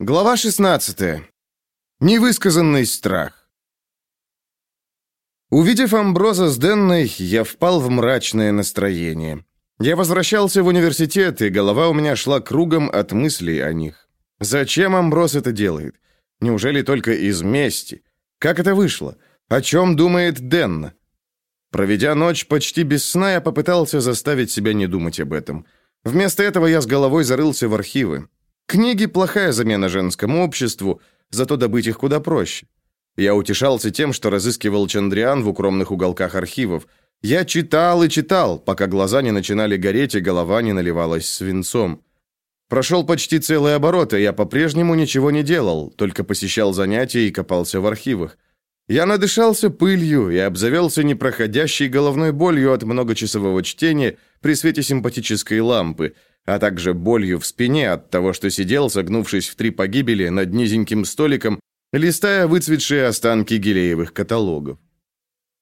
Глава 16. Невысказанный страх. Увидев Амброза с Денной, я впал в мрачное настроение. Я возвращался в университет, и голова у меня шла кругом от мыслей о них. Зачем Амброз это делает? Неужели только из мести? Как это вышло? О чем думает Денна? Проведя ночь почти без сна, я попытался заставить себя не думать об этом. Вместо этого я с головой зарылся в архивы. Книги – плохая замена женскому обществу, зато добыть их куда проще. Я утешался тем, что разыскивал Чандриан в укромных уголках архивов. Я читал и читал, пока глаза не начинали гореть и голова не наливалась свинцом. Прошел почти целый оборот, и я по-прежнему ничего не делал, только посещал занятия и копался в архивах. Я надышался пылью и обзавелся непроходящей головной болью от многочасового чтения при свете симпатической лампы – а также болью в спине от того, что сидел, согнувшись в три погибели над низеньким столиком, листая выцветшие останки гелеевых каталогов.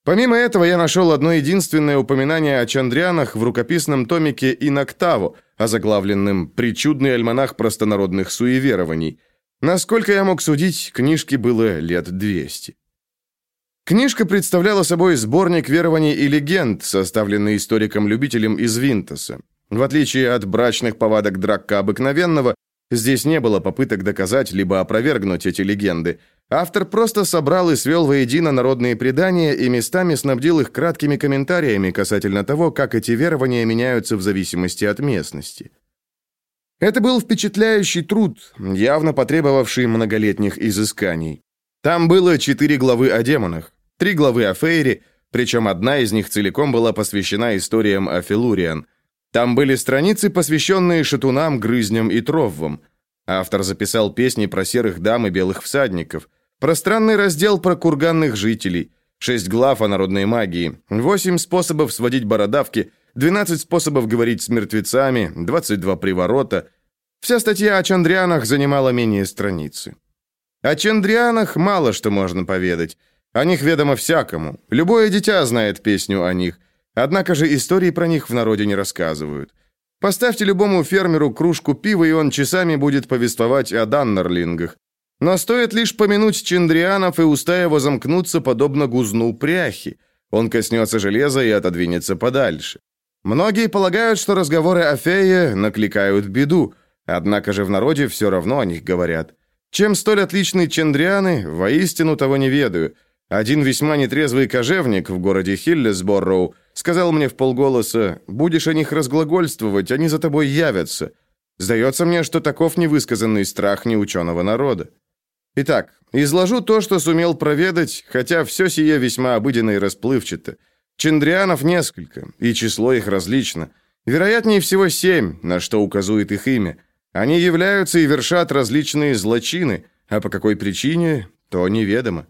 Помимо этого, я нашел одно единственное упоминание о Чандрианах в рукописном томике «Иноктаво», озаглавленном «Причудный альманах простонародных суеверований». Насколько я мог судить, книжке было лет 200. Книжка представляла собой сборник верований и легенд, составленный историком-любителем из Винтоса. В отличие от брачных повадок Дракка обыкновенного, здесь не было попыток доказать либо опровергнуть эти легенды. Автор просто собрал и свел воедино народные предания и местами снабдил их краткими комментариями касательно того, как эти верования меняются в зависимости от местности. Это был впечатляющий труд, явно потребовавший многолетних изысканий. Там было четыре главы о демонах, три главы о Фейре, причем одна из них целиком была посвящена историям о Филуриан – там были страницы, посвященные шатунам, грызням и троввам. Автор записал песни про серых дам и белых всадников, пространный раздел про курганных жителей, шесть глав о народной магии, восемь способов сводить бородавки, двенадцать способов говорить с мертвецами, двадцать два приворота. Вся статья о чандрианах занимала менее страницы. О чандрианах мало что можно поведать. О них ведомо всякому. Любое дитя знает песню о них – Однако же истории про них в народе не рассказывают. Поставьте любому фермеру кружку пива, и он часами будет повествовать о даннерлингах. Но стоит лишь помянуть Чендрианов, и уста его замкнутся, подобно гузну пряхи. Он коснется железа и отодвинется подальше. Многие полагают, что разговоры о фее накликают беду, однако же в народе все равно о них говорят. Чем столь отличны Чендрианы, воистину того не ведаю. Один весьма нетрезвый кожевник в городе Хиллесборроу Сказал мне в полголоса, будешь о них разглагольствовать, они за тобой явятся. Сдается мне, что таков невысказанный страх неученого народа. Итак, изложу то, что сумел проведать, хотя все сие весьма обыденно и расплывчато. Чендрианов несколько, и число их различно. Вероятнее всего семь, на что указует их имя. Они являются и вершат различные злочины, а по какой причине, то неведомо.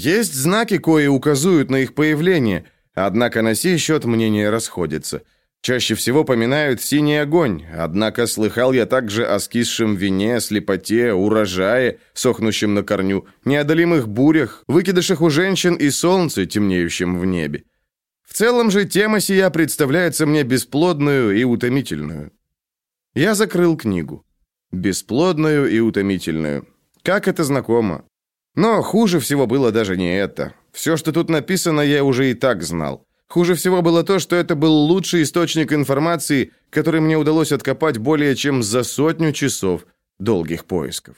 Есть знаки, кои указуют на их появление – Однако на сей счет мнения расходятся. Чаще всего поминают синий огонь, однако слыхал я также о скисшем вине, слепоте, урожае, сохнущем на корню, неодолимых бурях, выкидышах у женщин и солнце, темнеющем в небе. В целом же тема сия представляется мне бесплодную и утомительную. Я закрыл книгу. Бесплодную и утомительную. Как это знакомо. Но хуже всего было даже не это. Все, что тут написано, я уже и так знал. Хуже всего было то, что это был лучший источник информации, который мне удалось откопать более чем за сотню часов долгих поисков.